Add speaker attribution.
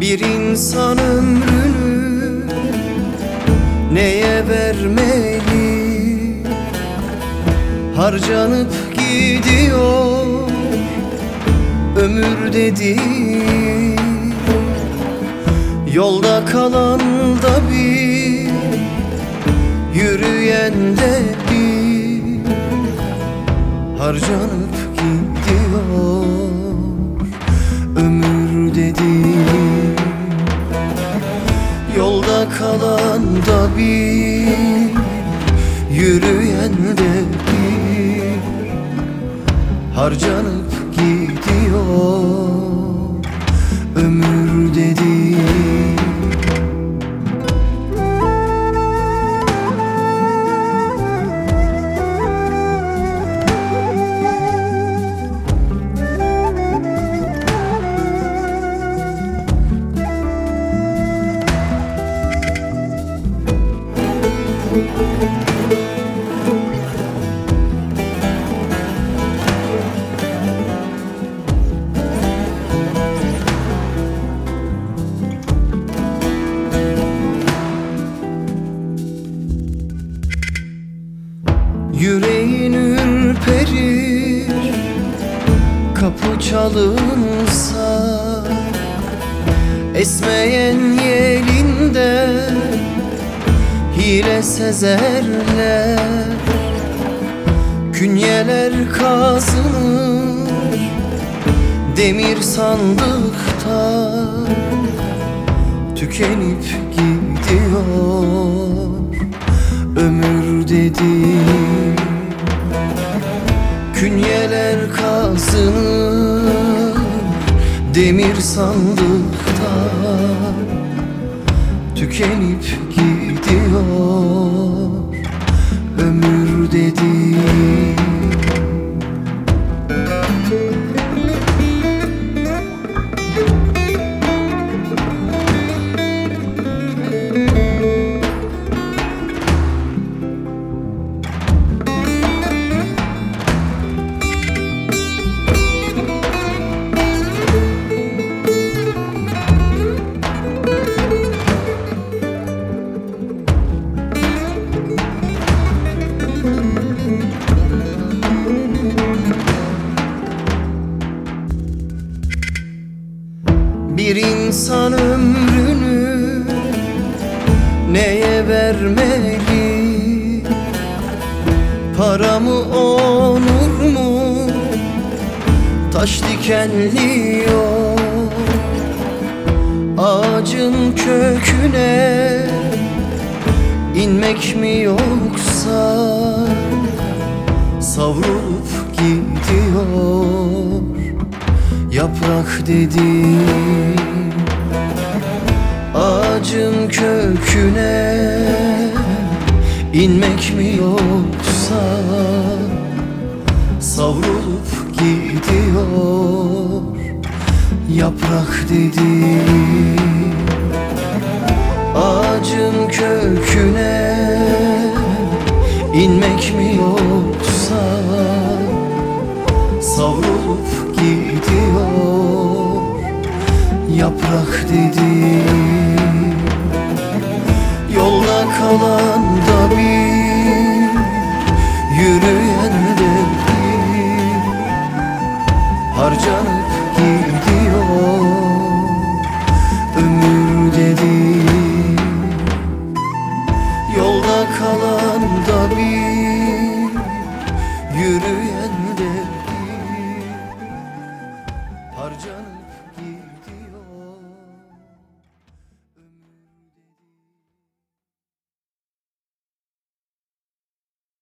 Speaker 1: Bir insan ömrünü neye vermeli? Harcanıp gidiyor dedi Yolda kalan da bir Yürüyen de bir. Harcanıp gidiyor ömür dedi. Yolda kalan da bir Yürüyen de bir. Harcanıp gidiyor ömür dedi Kapı çalınsa Esmeyen yelinde Hile sezerler. Künyeler kazınır Demir sandıkta Tükenip gidiyor ömür dedi Kazınır demir sandıkta Tükenip gidiyor. Ömür dedi neye vermeli? Para mı onur mu? Taş dikenli yol Ağacın köküne inmek mi yoksa Savrulup gidiyor yaprak dedi Ağacın köküne inmek mi yoksa? Savrulup gidiyor yaprak dedi Ağacın köküne inmek mi yoksa? Savrulup gidiyor yaprak dedi Yolda kalan Yürüyen de bil gidiyor Ömür dedi Yolda kalan da bil